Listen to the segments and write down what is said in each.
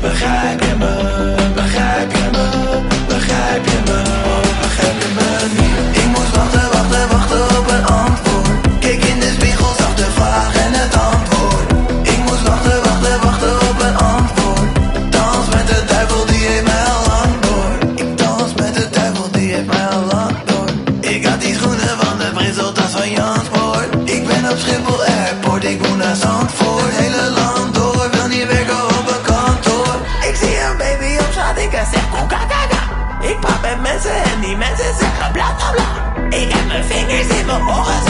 Begrijp je me, begrijp je me, begrijp je me, oh, begrijp je me niet. Ik moest wachten, wachten, wachten op een antwoord. Kijk in de spiegel, zag de vraag en het antwoord. Ik moest wachten, wachten, wachten op een antwoord. Dans met de duivel, die heeft mij al lang door. Ik dans met de duivel, die heeft mij al lang door. Ik had die schoenen van de brisseltas van Janspoort. Ik ben op Schiphol Airport, ik moet naar Zandvoort. boys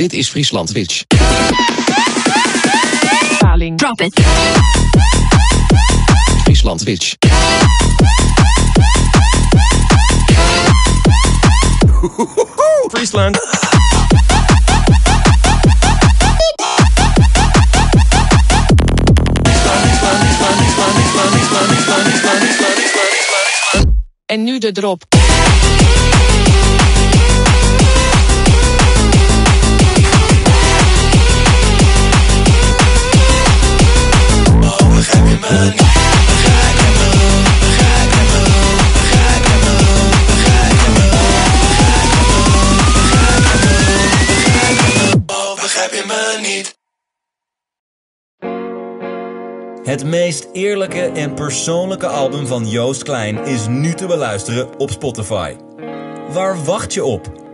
Dit is Friesland Witch. Paling. Drop it. Friesland Witch. Friesland. En nu de drop. Oh, begrijp je me niet? begrijp je me niet. Het meest eerlijke en persoonlijke album van Joost Klein is nu te beluisteren op Spotify. Waar wacht je op?